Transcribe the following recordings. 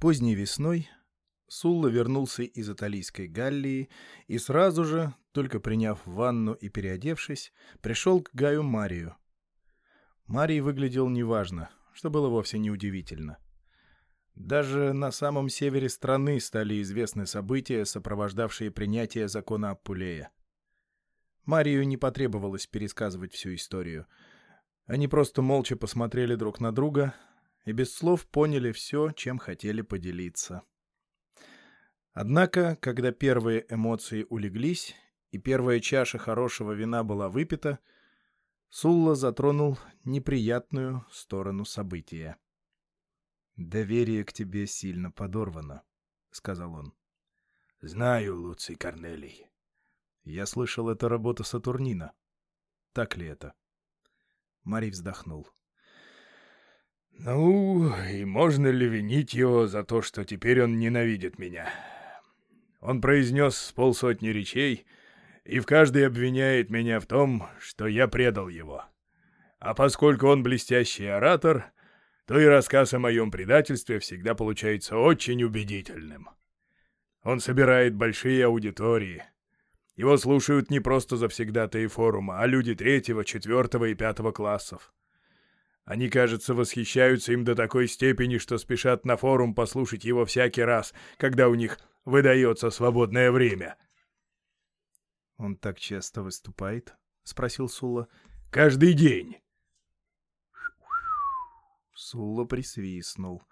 Поздней весной Сулла вернулся из Италийской Галлии и сразу же, только приняв ванну и переодевшись, пришел к Гаю Марию. Марий выглядел неважно, что было вовсе неудивительно. Даже на самом севере страны стали известны события, сопровождавшие принятие закона Аппулея. Марию не потребовалось пересказывать всю историю. Они просто молча посмотрели друг на друга и без слов поняли все, чем хотели поделиться. Однако, когда первые эмоции улеглись и первая чаша хорошего вина была выпита, Сулла затронул неприятную сторону события. «Доверие к тебе сильно подорвано», — сказал он. «Знаю, Луций Корнелий». «Я слышал, это работа Сатурнина. Так ли это?» Марий вздохнул. «Ну, и можно ли винить его за то, что теперь он ненавидит меня? Он произнес полсотни речей, и в каждой обвиняет меня в том, что я предал его. А поскольку он блестящий оратор, то и рассказ о моем предательстве всегда получается очень убедительным. Он собирает большие аудитории. Его слушают не просто завсегдатые форума, а люди третьего, четвертого и пятого классов. Они, кажется, восхищаются им до такой степени, что спешат на форум послушать его всякий раз, когда у них выдается свободное время. «Он так часто выступает?» — спросил Сула. «Каждый день». Сула присвистнул.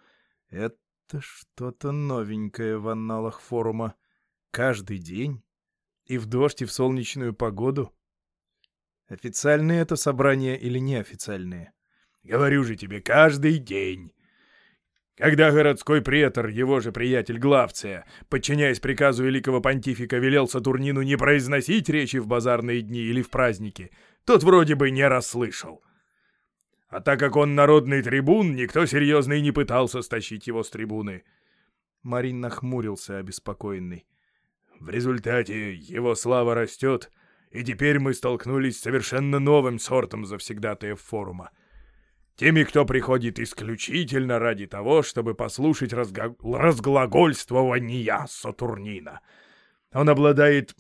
«Это что-то новенькое в анналах форума. Каждый день? И в дождь, и в солнечную погоду? Официальные это собрания или неофициальные?» Говорю же тебе, каждый день. Когда городской претор, его же приятель Главция, подчиняясь приказу великого понтифика, велел Сатурнину не произносить речи в базарные дни или в праздники, тот вроде бы не расслышал. А так как он народный трибун, никто серьезно и не пытался стащить его с трибуны. Марин нахмурился, обеспокоенный. В результате его слава растет, и теперь мы столкнулись с совершенно новым сортом завсегдатаев форума — Теми, кто приходит исключительно ради того, чтобы послушать разго... разглагольствования Сатурнина. Он обладает...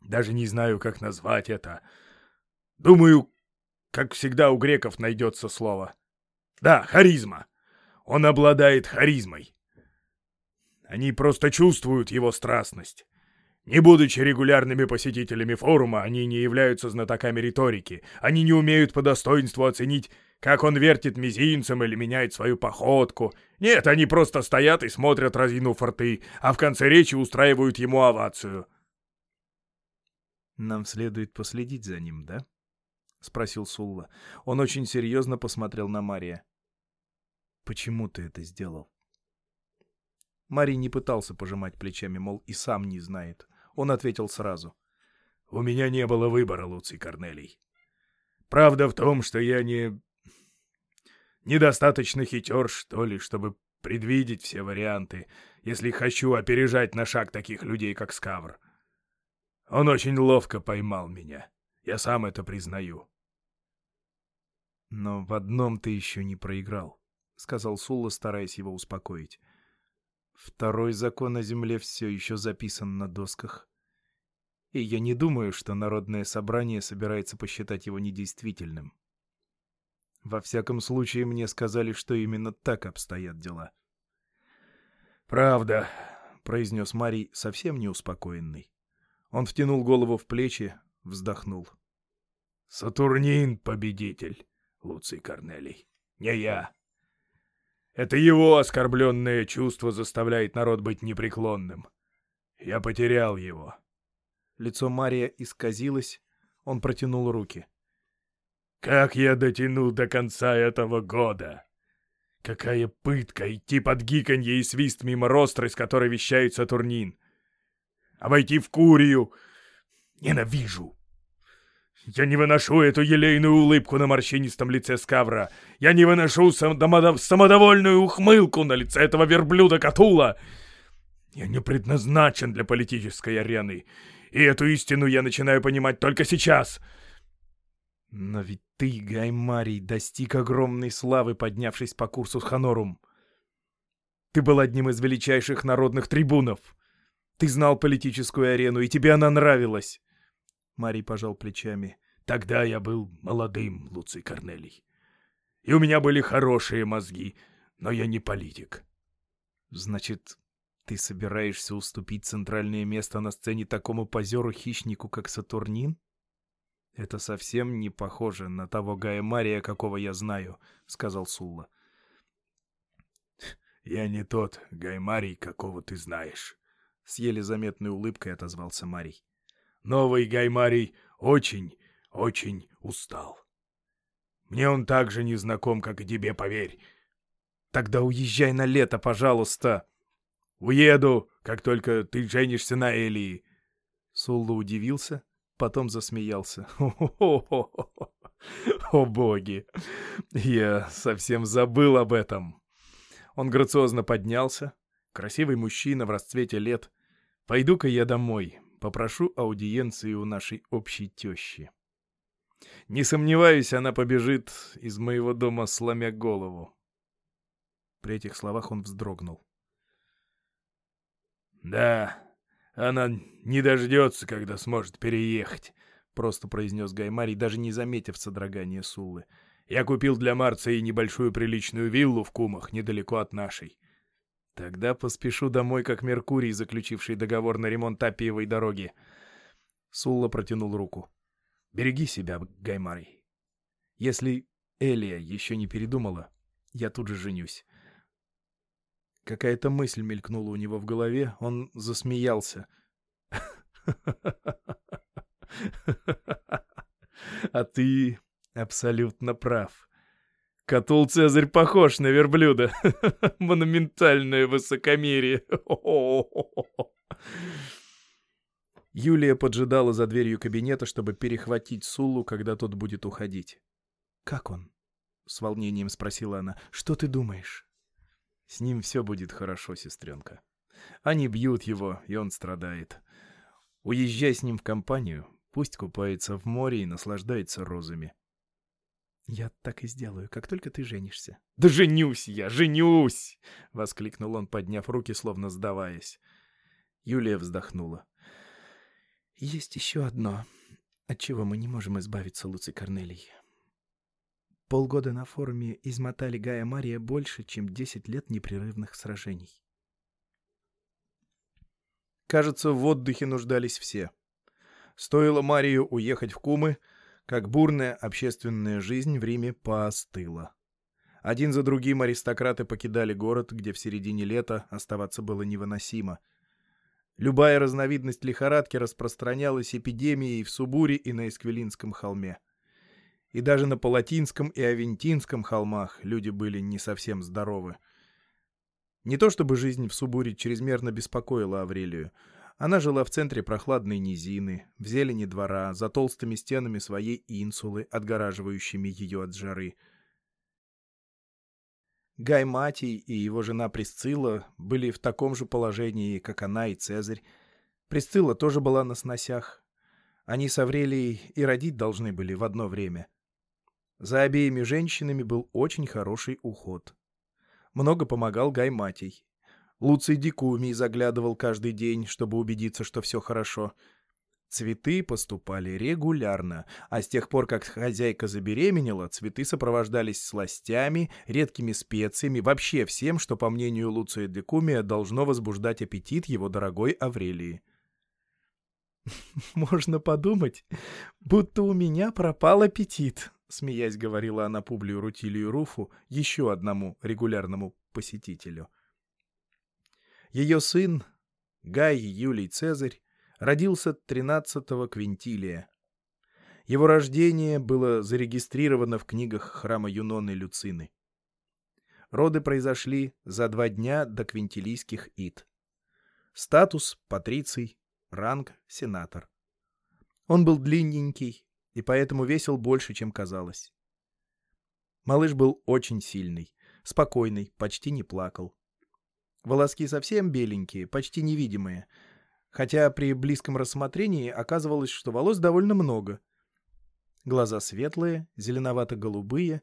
Даже не знаю, как назвать это. Думаю, как всегда у греков найдется слово. Да, харизма. Он обладает харизмой. Они просто чувствуют его страстность. Не будучи регулярными посетителями форума, они не являются знатоками риторики. Они не умеют по достоинству оценить как он вертит мизинцем или меняет свою походку. Нет, они просто стоят и смотрят, разинув рты, а в конце речи устраивают ему овацию. «Нам следует последить за ним, да?» — спросил Сулла. Он очень серьезно посмотрел на Мария. «Почему ты это сделал?» Марий не пытался пожимать плечами, мол, и сам не знает. Он ответил сразу. «У меня не было выбора, Луций Корнелий. Правда в том, что я не Недостаточно хитер, что ли, чтобы предвидеть все варианты, если хочу опережать на шаг таких людей, как Скавр. Он очень ловко поймал меня. Я сам это признаю. «Но в одном ты еще не проиграл», — сказал Сулла, стараясь его успокоить. «Второй закон на земле все еще записан на досках. И я не думаю, что Народное собрание собирается посчитать его недействительным. Во всяком случае, мне сказали, что именно так обстоят дела. «Правда», — произнес Марий, совсем не успокоенный. Он втянул голову в плечи, вздохнул. «Сатурнин — победитель, Луций Корнелий, не я. Это его оскорбленное чувство заставляет народ быть непреклонным. Я потерял его». Лицо Мария исказилось, он протянул руки. Как я дотяну до конца этого года? Какая пытка идти под гиканье и свист мимо ростры, с которой вещает Сатурнин. Обойти в Курию. Ненавижу. Я не выношу эту елейную улыбку на морщинистом лице Скавра. Я не выношу самодов... самодовольную ухмылку на лице этого верблюда Катула. Я не предназначен для политической арены. И эту истину я начинаю понимать только сейчас — но ведь ты, Гаймарий, достиг огромной славы, поднявшись по курсу с Ханорум. Ты был одним из величайших народных трибунов. Ты знал политическую арену, и тебе она нравилась. Марий пожал плечами. Тогда я был молодым, Луций Корнелий. И у меня были хорошие мозги, но я не политик. Значит, ты собираешься уступить центральное место на сцене такому позеру-хищнику, как Сатурнин? Это совсем не похоже на того Гая Мария, какого я знаю, — сказал Сулла. Я не тот Гай Марий, какого ты знаешь, — с еле заметной улыбкой отозвался Марий. Новый Гай Марий очень, очень устал. Мне он так же не знаком, как и тебе, поверь. Тогда уезжай на лето, пожалуйста. Уеду, как только ты женишься на Элии. Сулла удивился, потом засмеялся. О боги! Я совсем забыл об этом. Он грациозно поднялся. Красивый мужчина в расцвете лет. Пойду-ка я домой. Попрошу аудиенции у нашей общей тещи. Не сомневаюсь, она побежит из моего дома, сломя голову. При этих словах он вздрогнул. «Да, она не дождется, когда сможет переехать», — просто произнес Гаймарий, даже не заметив содрогания Суллы. «Я купил для Марции небольшую приличную виллу в Кумах, недалеко от нашей. Тогда поспешу домой, как Меркурий, заключивший договор на ремонт Апиевой дороги. Сулла протянул руку. Береги себя, Гаймарий. Если Элия еще не передумала, я тут же женюсь. Какая-то мысль мелькнула у него в голове, он засмеялся. А ты абсолютно прав. Катул Цезарь похож на верблюда. Монументальное высокомерие. Юлия поджидала за дверью кабинета, чтобы перехватить Сулу, когда тот будет уходить. «Как он?» — с волнением спросила она. «Что ты думаешь?» «С ним все будет хорошо, сестренка. Они бьют его, и он страдает. Уезжай с ним в компанию, пусть купается в море и наслаждается розами. «Я так и сделаю, как только ты женишься». «Да женюсь я, женюсь!» — воскликнул он, подняв руки, словно сдаваясь. Юлия вздохнула. «Есть еще одно, от чего мы не можем избавиться, Луций Корнелий. Полгода на форуме измотали Гая Мария больше, чем десять лет непрерывных сражений. Кажется, в отдыхе нуждались все. Стоило Марию уехать в Кумы — как бурная общественная жизнь в Риме поостыла. Один за другим аристократы покидали город, где в середине лета оставаться было невыносимо. Любая разновидность лихорадки распространялась эпидемией в Субуре и на Эсквилинском холме. И даже на Палатинском и Авентинском холмах люди были не совсем здоровы. Не то чтобы жизнь в Субуре чрезмерно беспокоила Аврелию — она жила в центре прохладной низины, в зелени двора, за толстыми стенами своей инсулы, отгораживающими ее от жары. Гай Матий и его жена Присцилла были в таком же положении, как она и Цезарь. Присцилла тоже была на сносях. Они с Аврелией и родить должны были в одно время. За обеими женщинами был очень хороший уход. Много помогал Гай Матий. Луций Дикумий заглядывал каждый день, чтобы убедиться, что все хорошо. Цветы поступали регулярно, а с тех пор, как хозяйка забеременела, цветы сопровождались сластями, редкими специями, вообще всем, что, по мнению Луция Дикумия, должно возбуждать аппетит его дорогой Аврелии. «Можно подумать, будто у меня пропал аппетит», — смеясь говорила она Публию Рутилию Руфу, еще одному регулярному посетителю. Ее сын, Гай Юлий Цезарь, родился 13-го Квинтилия. Его рождение было зарегистрировано в книгах храма Юноны Люцины. Роды произошли за два дня до квинтилийских ид. Статус — патриций, ранг — сенатор. Он был длинненький и поэтому весил больше, чем казалось. Малыш был очень сильный, спокойный, почти не плакал. Волоски совсем беленькие, почти невидимые. Хотя при близком рассмотрении оказывалось, что волос довольно много. Глаза светлые, зеленовато-голубые,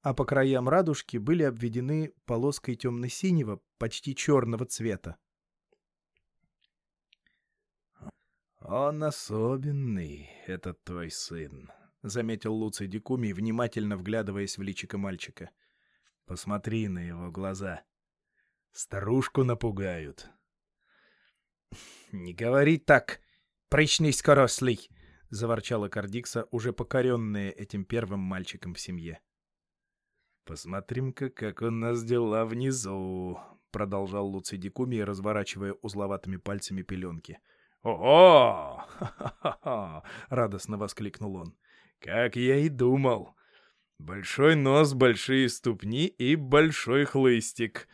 а по краям радужки были обведены полоской темно-синего, почти черного цвета. «Он особенный, этот твой сын», — заметил Луций Дикуми, внимательно вглядываясь в личико мальчика. «Посмотри на его глаза. Старушку напугают». «Не говори так, прыщный скорослый!» — заворчала Кардикса, уже покоренная этим первым мальчиком в семье. «Посмотрим-ка, как у нас дела внизу», — продолжал Луций Дикуми, разворачивая узловатыми пальцами пеленки. «Ого! Ха-ха-ха!» — радостно воскликнул он. «Как я и думал! Большой нос, большие ступни и большой хлыстик!»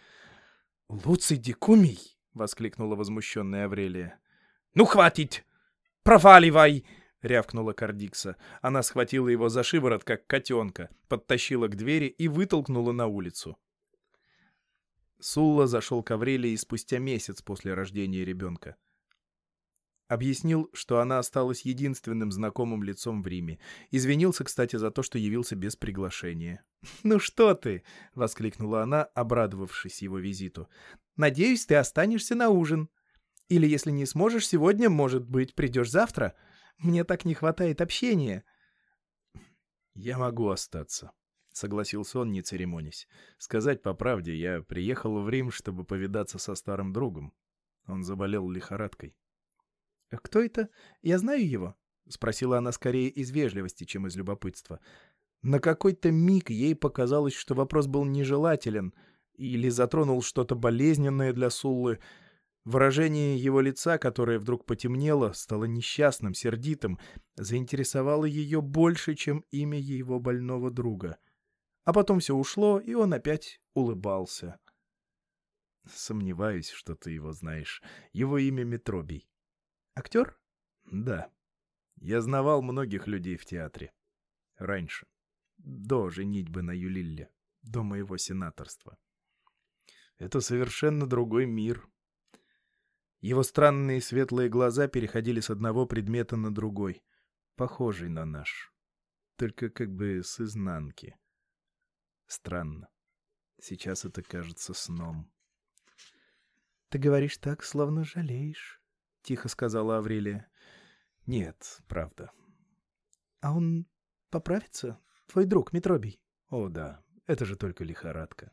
«Луций Дикумий!» — воскликнула возмущенная Аврелия. «Ну, хватит! Проваливай!» — рявкнула Кардикса. Она схватила его за шиворот, как котенка, подтащила к двери и вытолкнула на улицу. Сулла зашел к Аврелии спустя месяц после рождения ребенка. Объяснил, что она осталась единственным знакомым лицом в Риме. Извинился, кстати, за то, что явился без приглашения. «Ну что ты!» — воскликнула она, обрадовавшись его визиту. «Надеюсь, ты останешься на ужин. Или, если не сможешь сегодня, может быть, придешь завтра?» Мне так не хватает общения. Я могу остаться, согласился он, не церемонясь. Сказать по правде, я приехал в Рим, чтобы повидаться со старым другом. Он заболел лихорадкой. «А кто это? Я знаю его? спросила она скорее из вежливости, чем из любопытства. На какой-то миг ей показалось, что вопрос был нежелателен или затронул что-то болезненное для Суллы. Выражение его лица, которое вдруг потемнело, стало несчастным, сердитым, заинтересовало ее больше, чем имя его больного друга. А потом все ушло, и он опять улыбался. Сомневаюсь, что ты его знаешь. Его имя Метробий. Актер? Да. Я знавал многих людей в театре. Раньше. До женитьбы на Юлилле. До моего сенаторства. Это совершенно другой мир, его странные светлые глаза переходили с одного предмета на другой, похожий на наш, только как бы с изнанки. Странно. Сейчас это кажется сном. — Ты говоришь так, словно жалеешь, — тихо сказала Аврелия. — Нет, правда. — А он поправится? Твой друг, Митробий? — О, да, это же только лихорадка.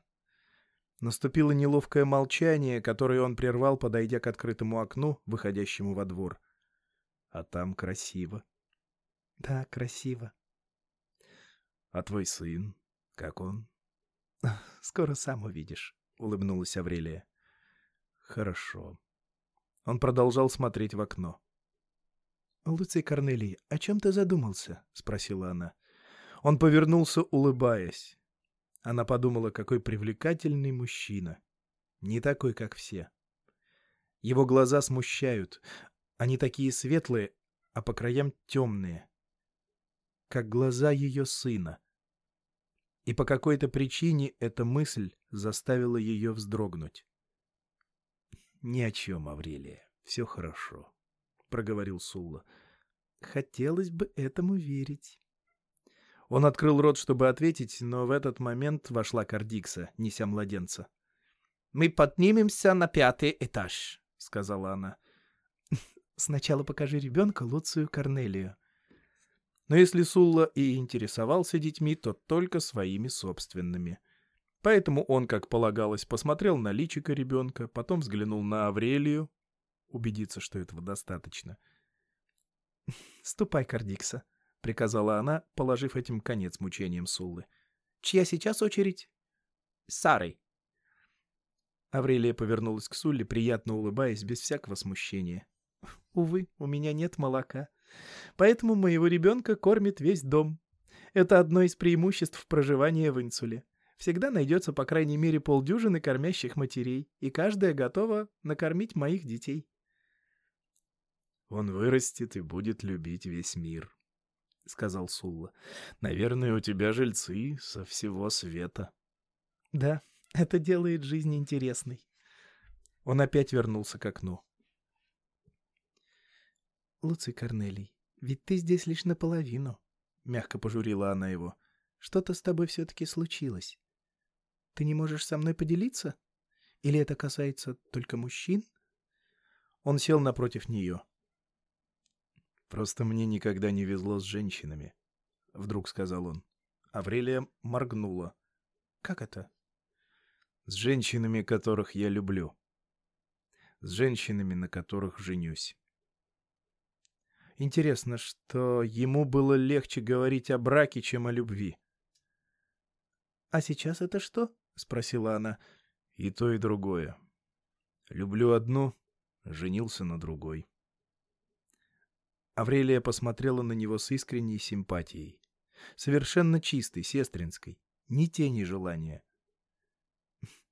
Наступило неловкое молчание, которое он прервал, подойдя к открытому окну, выходящему во двор. А там красиво. — Да, красиво. — А твой сын? Как он? — Скоро сам увидишь, — улыбнулась Аврелия. — Хорошо. Он продолжал смотреть в окно. — Луций Корнелий, о чем ты задумался? — спросила она. Он повернулся, улыбаясь. Она подумала, какой привлекательный мужчина. Не такой, как все. Его глаза смущают. Они такие светлые, а по краям темные. Как глаза ее сына. И по какой-то причине эта мысль заставила ее вздрогнуть. «Ни о чем, Аврелия. Все хорошо», — проговорил Сулла. «Хотелось бы этому верить». Он открыл рот, чтобы ответить, но в этот момент вошла Кардикса, неся младенца. «Мы поднимемся на пятый этаж», — сказала она. «Сначала покажи ребенка Луцию Корнелию». Но если Сулла и интересовался детьми, то только своими собственными. Поэтому он, как полагалось, посмотрел на личико ребенка, потом взглянул на Аврелию, убедиться, что этого достаточно. «Ступай, Кардикса», приказала она, положив этим конец мучениям Суллы. «Чья сейчас очередь?» «Сарой». Аврелия повернулась к Сулле, приятно улыбаясь, без всякого смущения. «Увы, у меня нет молока, поэтому моего ребенка кормит весь дом. Это одно из преимуществ проживания в инсуле. Всегда найдется по крайней мере полдюжины кормящих матерей, и каждая готова накормить моих детей». «Он вырастет и будет любить весь мир», — сказал Сулла. — Наверное, у тебя жильцы со всего света. — Да, это делает жизнь интересной. Он опять вернулся к окну. — Луций Корнелий, ведь ты здесь лишь наполовину, — мягко пожурила она его. — Что-то с тобой все-таки случилось. Ты не можешь со мной поделиться? Или это касается только мужчин?» Он сел напротив нее. «Просто мне никогда не везло с женщинами», — вдруг сказал он. Аврелия моргнула. «Как это?» «С женщинами, которых я люблю. С женщинами, на которых женюсь». Интересно, что ему было легче говорить о браке, чем о любви. «А сейчас это что?» — спросила она. «И то, и другое. Люблю одну, женился на другой». Аврелия посмотрела на него с искренней симпатией. Совершенно чистой, сестринской. Ни тени желания.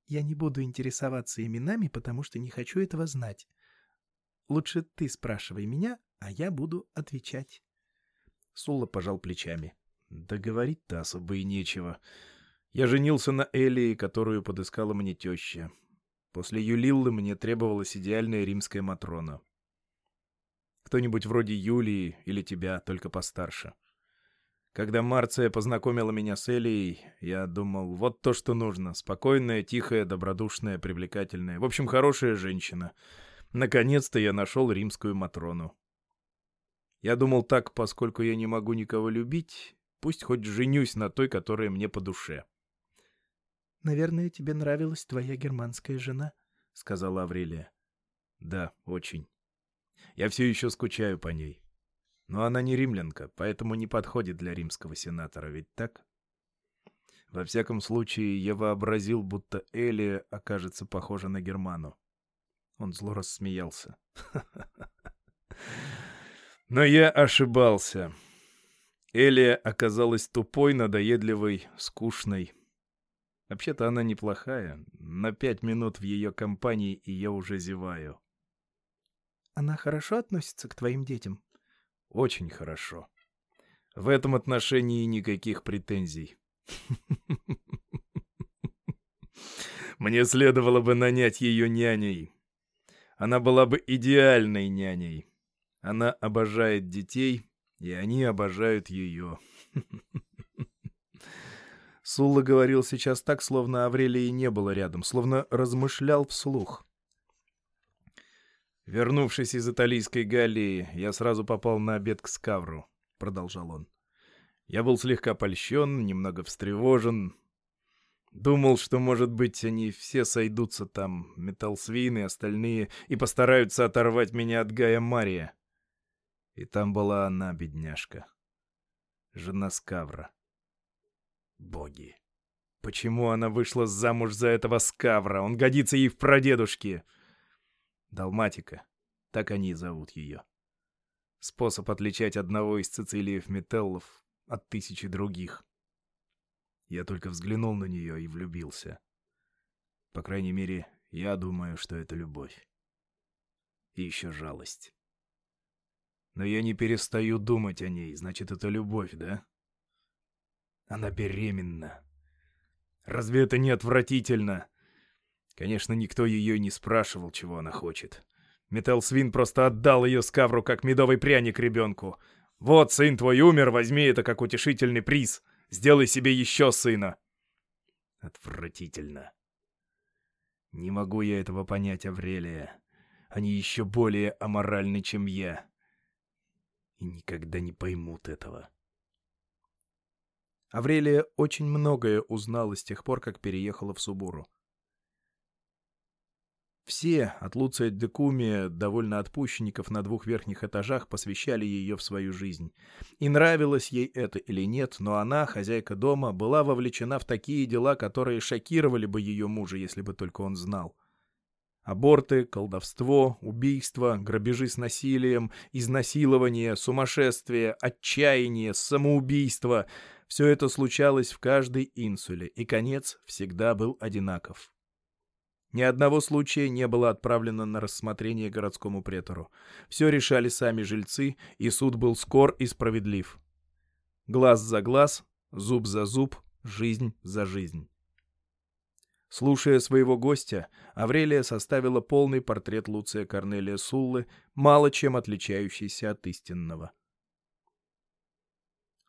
«Я не буду интересоваться именами, потому что не хочу этого знать. Лучше ты спрашивай меня, а я буду отвечать. Сула пожал плечами. Да говорить-то особо и нечего. Я женился на Элии, которую подыскала мне теща. После Юлиллы мне требовалась идеальная римская Матрона. Кто-нибудь вроде Юлии или тебя, только постарше. Когда Марция познакомила меня с Элией, я думал, вот то, что нужно. Спокойная, тихая, добродушная, привлекательная. В общем, хорошая женщина. Наконец-то я нашел римскую Матрону. Я думал так, поскольку я не могу никого любить, пусть хоть женюсь на той, которая мне по душе. — Наверное, тебе нравилась твоя германская жена, — сказала Аврелия. — Да, очень. Я все еще скучаю по ней. Но она не римлянка, поэтому не подходит для римского сенатора, ведь так? Во всяком случае, я вообразил, будто Элия окажется похожа на Герману. Он зло рассмеялся. Но я ошибался. Элия оказалась тупой, надоедливой, скучной. Вообще-то она неплохая. На пять минут в ее компании, и я уже зеваю. Она хорошо относится к твоим детям? Очень хорошо. В этом отношении никаких претензий. Мне следовало бы нанять ее няней. Она была бы идеальной няней. Она обожает детей, и они обожают ее. Сулла говорил сейчас так, словно Аврелии не было рядом, словно размышлял вслух. «Вернувшись из италийской Галлии, я сразу попал на обед к Скавру», — продолжал он. «Я был слегка польщен, немного встревожен. Думал, что, может быть, они все сойдутся там, Металлсвин и остальные, и постараются оторвать меня от Гая Мария. И там была она, бедняжка. Жена Скавра. Боги. Почему она вышла замуж за этого Скавра? Он годится ей в прадедушке. Далматика. Так они и зовут ее. Способ отличать одного из Цицилиев Метеллов от тысячи других. Я только взглянул на нее и влюбился. По крайней мере, я думаю, что это любовь. И еще жалость. Но я не перестаю думать о ней, значит, это любовь, да? Она беременна. Разве это не отвратительно? Конечно, никто ее не спрашивал, чего она хочет. Метал Свин просто отдал ее скавру, как медовый пряник ребенку. «Вот, сын твой умер, возьми это как утешительный приз. Сделай себе еще сына». Отвратительно. Не могу я этого понять, Аврелия. Они еще более аморальны, чем я и никогда не поймут этого. Аврелия очень многое узнала с тех пор, как переехала в Субуру. Все, от Луция Декумия, довольно отпущенников на двух верхних этажах, посвящали ее в свою жизнь. И нравилось ей это или нет, но она, хозяйка дома, была вовлечена в такие дела, которые шокировали бы ее мужа, если бы только он знал. Аборты, колдовство, убийства, грабежи с насилием, изнасилование, сумасшествие, отчаяние, самоубийство — все это случалось в каждой инсуле, и конец всегда был одинаков. Ни одного случая не было отправлено на рассмотрение городскому претору. Все решали сами жильцы, и суд был скор и справедлив. Глаз за глаз, зуб за зуб, жизнь за жизнь. Слушая своего гостя, Аврелия составила полный портрет Луция Корнелия Суллы, мало чем отличающийся от истинного.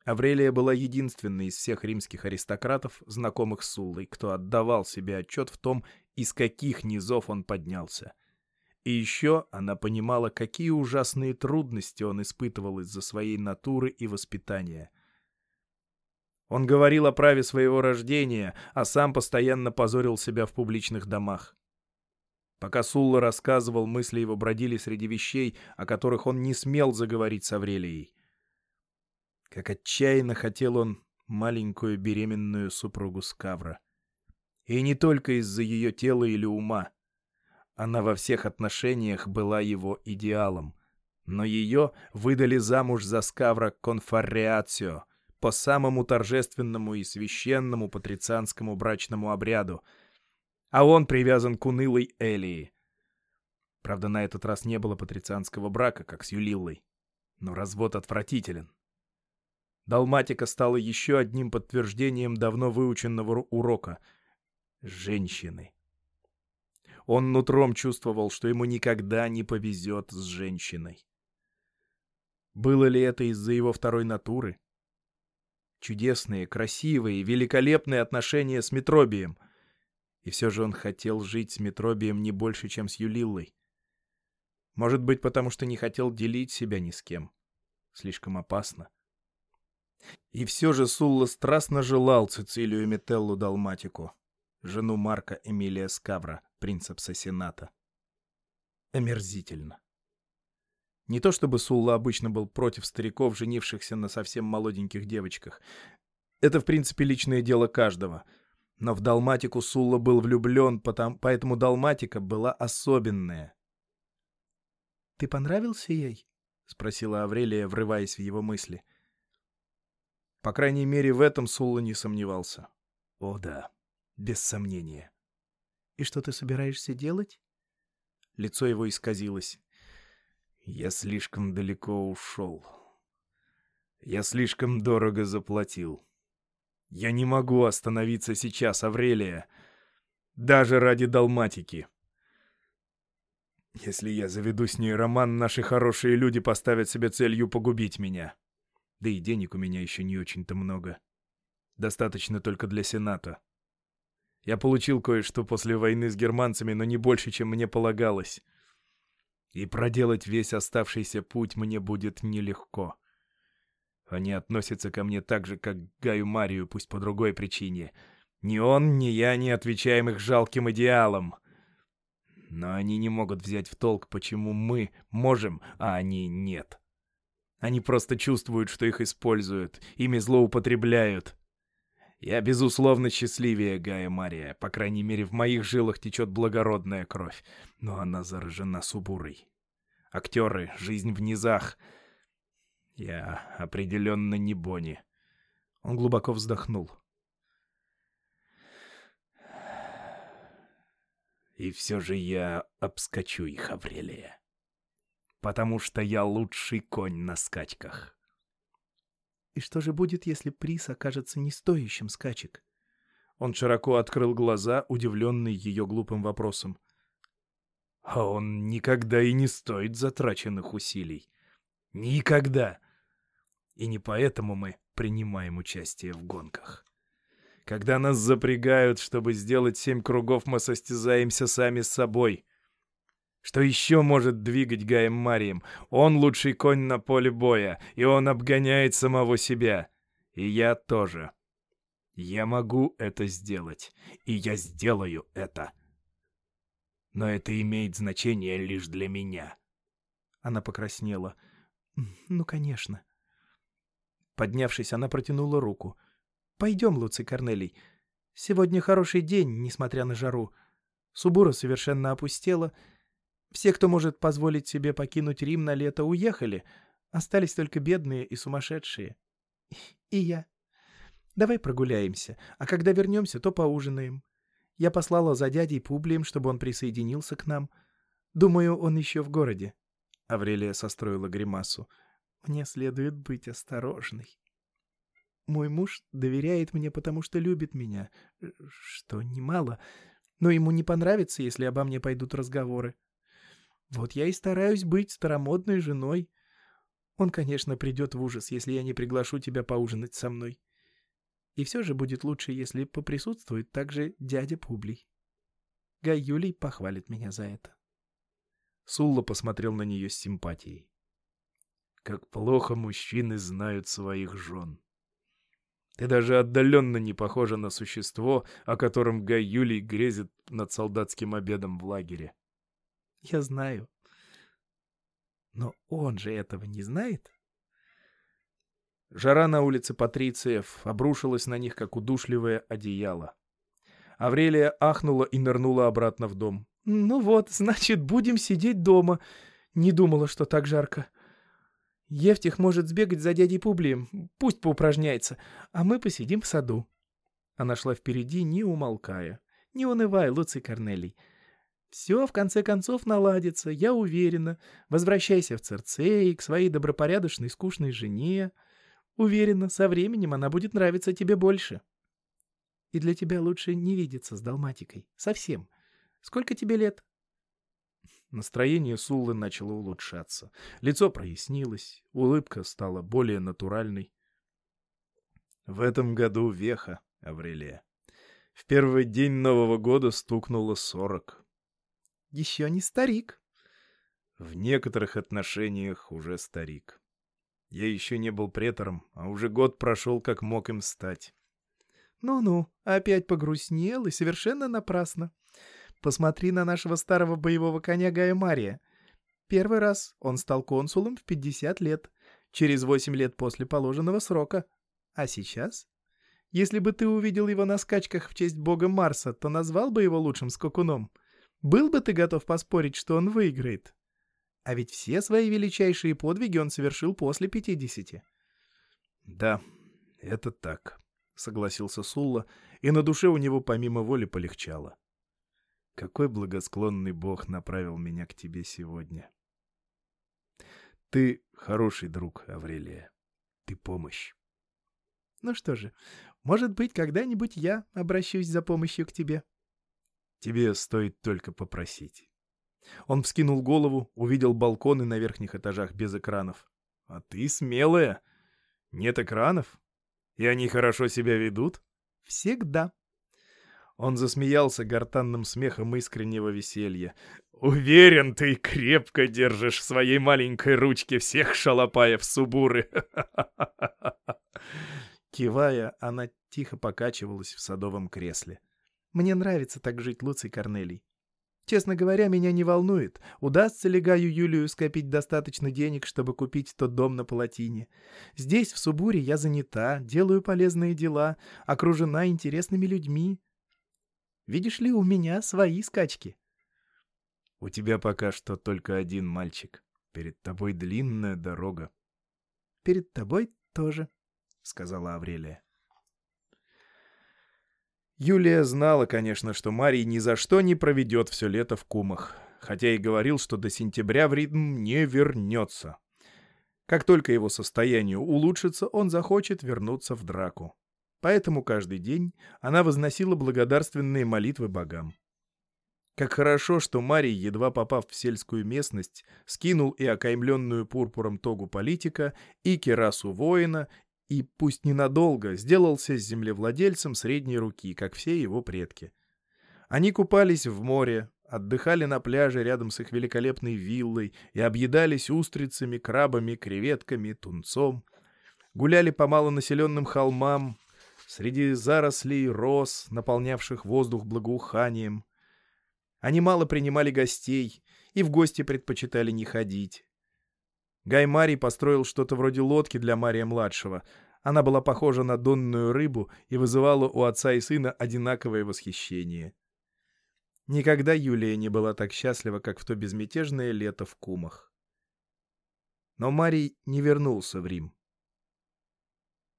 Аврелия была единственной из всех римских аристократов, знакомых с Суллой, кто отдавал себе отчет в том, из каких низов он поднялся. И еще она понимала, какие ужасные трудности он испытывал из-за своей натуры и воспитания. Он говорил о праве своего рождения, а сам постоянно позорил себя в публичных домах. Пока Сулла рассказывал, мысли его бродили среди вещей, о которых он не смел заговорить с Аврелией. Как отчаянно хотел он маленькую беременную супругу Скавра. И не только из-за ее тела или ума. Она во всех отношениях была его идеалом. Но ее выдали замуж за Скавра Конфарреацио по самому торжественному и священному патрицианскому брачному обряду, а он привязан к унылой Элии. Правда, на этот раз не было патрицианского брака, как с Юлиллой. Но развод отвратителен. Далматика стала еще одним подтверждением давно выученного урока — женщины. Он нутром чувствовал, что ему никогда не повезет с женщиной. Было ли это из-за его второй натуры? Чудесные, красивые, великолепные отношения с Метробием. И все же он хотел жить с Метробием не больше, чем с Юлиллой. Может быть, потому что не хотел делить себя ни с кем. Слишком опасно. И все же Сулла страстно желал Цицилию Метеллу Далматику, жену Марка Эмилия Скавра, принцепса Сената. Омерзительно. Не то чтобы Сулла обычно был против стариков, женившихся на совсем молоденьких девочках. Это, в принципе, личное дело каждого. Но в Далматику Сулла был влюблен, поэтому Далматика была особенная. «Ты понравился ей?» — спросила Аврелия, врываясь в его мысли. — по крайней мере, в этом Сулла не сомневался. О да, без сомнения. «И что ты собираешься делать?» Лицо его исказилось. «Я слишком далеко ушел. Я слишком дорого заплатил. Я не могу остановиться сейчас, Аврелия, даже ради Далматики. Если я заведу с ней роман, наши хорошие люди поставят себе целью погубить меня. Да и денег у меня еще не очень-то много. Достаточно только для Сената. Я получил кое-что после войны с германцами, но не больше, чем мне полагалось. И проделать весь оставшийся путь мне будет нелегко. Они относятся ко мне так же, как к Гаю Марию, пусть по другой причине. Ни он, ни я не отвечаем их жалким идеалам. Но они не могут взять в толк, почему мы можем, а они нет. Они просто чувствуют, что их используют, ими злоупотребляют. Я, безусловно, счастливее Гая Мария. По крайней мере, в моих жилах течет благородная кровь. Но она заражена субурой. Актеры, жизнь в низах. Я определенно не Бонни. Он глубоко вздохнул. И все же я обскочу их, Аврелия потому что я лучший конь на скачках. И что же будет, если приз окажется не стоящим скачек? Он широко открыл глаза, удивленный ее глупым вопросом. А он никогда и не стоит затраченных усилий. Никогда! И не поэтому мы принимаем участие в гонках. Когда нас запрягают, чтобы сделать семь кругов, мы состязаемся сами с собой — что еще может двигать Гаем Марием? Он лучший конь на поле боя, и он обгоняет самого себя. И я тоже. Я могу это сделать, и я сделаю это. Но это имеет значение лишь для меня. Она покраснела. Ну, конечно. Поднявшись, она протянула руку. «Пойдем, Луций Корнелий. Сегодня хороший день, несмотря на жару. Субура совершенно опустела, — все, кто может позволить себе покинуть Рим на лето, уехали. Остались только бедные и сумасшедшие. И я. Давай прогуляемся, а когда вернемся, то поужинаем. Я послала за дядей Публием, чтобы он присоединился к нам. Думаю, он еще в городе. Аврелия состроила гримасу. Мне следует быть осторожной. Мой муж доверяет мне, потому что любит меня, что немало, но ему не понравится, если обо мне пойдут разговоры. Вот я и стараюсь быть старомодной женой. Он, конечно, придет в ужас, если я не приглашу тебя поужинать со мной. И все же будет лучше, если поприсутствует также дядя Публий. Гай Юлий похвалит меня за это. Сулла посмотрел на нее с симпатией. Как плохо мужчины знают своих жен. Ты даже отдаленно не похожа на существо, о котором Гай Юлий грезит над солдатским обедом в лагере. Я знаю. Но он же этого не знает. Жара на улице Патрициев обрушилась на них, как удушливое одеяло. Аврелия ахнула и нырнула обратно в дом. «Ну вот, значит, будем сидеть дома. Не думала, что так жарко. Евтих может сбегать за дядей Публием, пусть поупражняется, а мы посидим в саду». Она шла впереди, не умолкая. «Не унывай, Луций Корнелий. Все, в конце концов, наладится, я уверена. Возвращайся в Церцей, к своей добропорядочной, скучной жене. Уверена, со временем она будет нравиться тебе больше. И для тебя лучше не видеться с Далматикой. Совсем. Сколько тебе лет?» Настроение Суллы начало улучшаться. Лицо прояснилось, улыбка стала более натуральной. В этом году веха, Аврелия. В первый день Нового года стукнуло сорок. Еще не старик. В некоторых отношениях уже старик. Я еще не был претором, а уже год прошел, как мог им стать. Ну-ну, опять погрустнел и совершенно напрасно. Посмотри на нашего старого боевого коня Гая Мария. Первый раз он стал консулом в 50 лет, через 8 лет после положенного срока. А сейчас? Если бы ты увидел его на скачках в честь бога Марса, то назвал бы его лучшим скакуном. Был бы ты готов поспорить, что он выиграет? А ведь все свои величайшие подвиги он совершил после 50. Да, это так, согласился Сулла, и на душе у него помимо воли полегчало. Какой благосклонный Бог направил меня к тебе сегодня. Ты хороший друг, Аврелия. Ты помощь. Ну что же, может быть, когда-нибудь я обращусь за помощью к тебе. Тебе стоит только попросить. Он вскинул голову, увидел балконы на верхних этажах без экранов. А ты смелая. Нет экранов? И они хорошо себя ведут? Всегда. Он засмеялся гортанным смехом искреннего веселья. «Уверен, ты крепко держишь в своей маленькой ручке всех шалопаев Субуры!» Кивая, она тихо покачивалась в садовом кресле. «Мне нравится так жить, Луций Корнелий. Честно говоря, меня не волнует, удастся ли Гаю Юлию скопить достаточно денег, чтобы купить тот дом на Палатине. Здесь, в Субуре, я занята, делаю полезные дела, окружена интересными людьми. Видишь ли, у меня свои скачки. У тебя пока что только один мальчик. Перед тобой длинная дорога. Перед тобой тоже, сказала Аврелия. Юлия знала, конечно, что Марий ни за что не проведет все лето в Кумах, хотя и говорил, что до сентября в ритм не вернется. Как только его состояние улучшится, он захочет вернуться в драку поэтому каждый день она возносила благодарственные молитвы богам. Как хорошо, что Марий, едва попав в сельскую местность, скинул и окаймленную пурпуром тогу политика, и керасу воина, и, пусть ненадолго, сделался землевладельцем средней руки, как все его предки. Они купались в море, отдыхали на пляже рядом с их великолепной виллой и объедались устрицами, крабами, креветками, тунцом. Гуляли по малонаселенным холмам, среди зарослей роз, наполнявших воздух благоуханием. Они мало принимали гостей и в гости предпочитали не ходить. Гай Марий построил что-то вроде лодки для Мария-младшего. Она была похожа на донную рыбу и вызывала у отца и сына одинаковое восхищение. Никогда Юлия не была так счастлива, как в то безмятежное лето в Кумах. Но Марий не вернулся в Рим.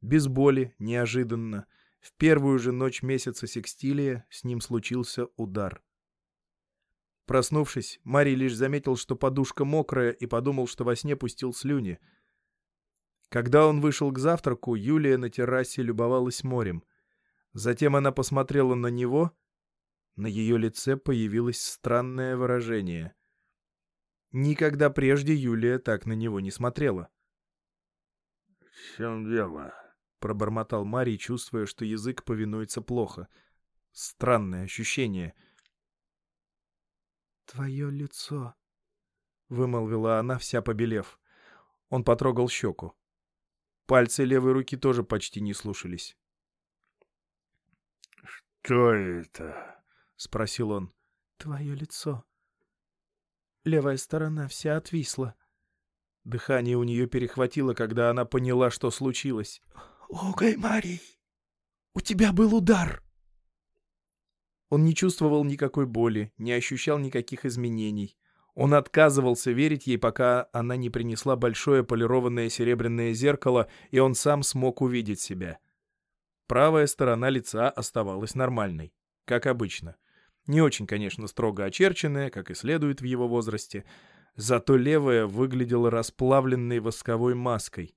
Без боли, неожиданно, в первую же ночь месяца секстилия с ним случился удар. Проснувшись, Марий лишь заметил, что подушка мокрая, и подумал, что во сне пустил слюни. Когда он вышел к завтраку, Юлия на террасе любовалась морем. Затем она посмотрела на него. На ее лице появилось странное выражение. Никогда прежде Юлия так на него не смотрела. В чем дело? — пробормотал Марий, чувствуя, что язык повинуется плохо. Странное ощущение. «Твое лицо», — вымолвила она, вся побелев. Он потрогал щеку. Пальцы левой руки тоже почти не слушались. «Что это?» — спросил он. «Твое лицо». Левая сторона вся отвисла. Дыхание у нее перехватило, когда она поняла, что случилось. «О, Гаймарий, у тебя был удар!» Он не чувствовал никакой боли, не ощущал никаких изменений. Он отказывался верить ей, пока она не принесла большое полированное серебряное зеркало, и он сам смог увидеть себя. Правая сторона лица оставалась нормальной, как обычно. Не очень, конечно, строго очерченная, как и следует в его возрасте, зато левая выглядела расплавленной восковой маской.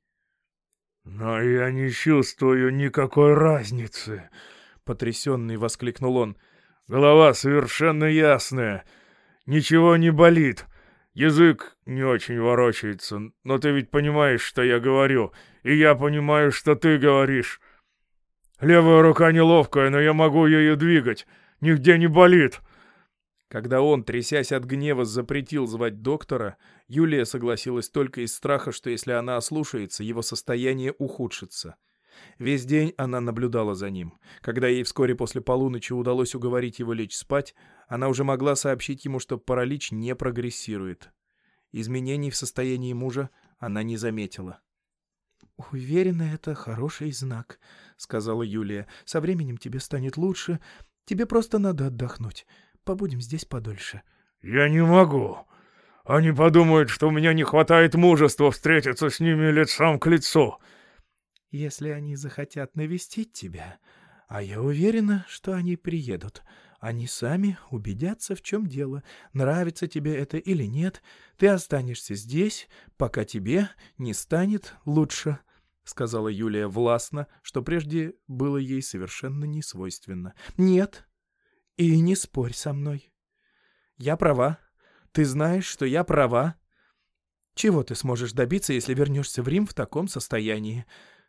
«Но я не чувствую никакой разницы», — потрясенный воскликнул он. «Голова совершенно ясная». Ничего не болит. Язык не очень ворочается, но ты ведь понимаешь, что я говорю, и я понимаю, что ты говоришь. Левая рука неловкая, но я могу ее двигать. Нигде не болит». Когда он, трясясь от гнева, запретил звать доктора, Юлия согласилась только из страха, что если она ослушается, его состояние ухудшится. Весь день она наблюдала за ним. Когда ей вскоре после полуночи удалось уговорить его лечь спать, она уже могла сообщить ему, что паралич не прогрессирует. Изменений в состоянии мужа она не заметила. «Уверена, это хороший знак», — сказала Юлия. «Со временем тебе станет лучше. Тебе просто надо отдохнуть. Побудем здесь подольше». «Я не могу. Они подумают, что у меня не хватает мужества встретиться с ними лицом к лицу». «Если они захотят навестить тебя, а я уверена, что они приедут, они сами убедятся, в чем дело, нравится тебе это или нет. Ты останешься здесь, пока тебе не станет лучше», — сказала Юлия властно, что прежде было ей совершенно не свойственно. «Нет, и не спорь со мной. Я права. Ты знаешь, что я права. Чего ты сможешь добиться, если вернешься в Рим в таком состоянии?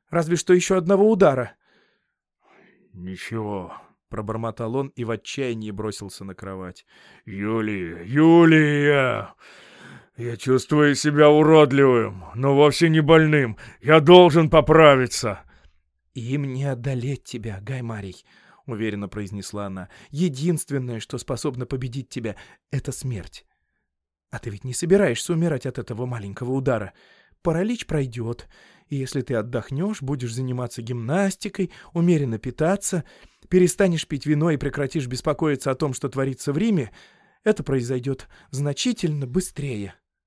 Разве что еще одного удара». «Ничего», — пробормотал он и в отчаянии бросился на кровать. «Юлия! Юлия! Я чувствую себя уродливым, но вовсе не больным. Я должен поправиться!» «Им не одолеть тебя, Гаймарий», — уверенно произнесла она. «Единственное, что способно победить тебя, — это смерть. А ты ведь не собираешься умирать от этого маленького удара. Паралич пройдет, и если ты отдохнешь, будешь заниматься гимнастикой, умеренно питаться, перестанешь пить вино и прекратишь беспокоиться о том, что творится в Риме, это произойдет значительно быстрее.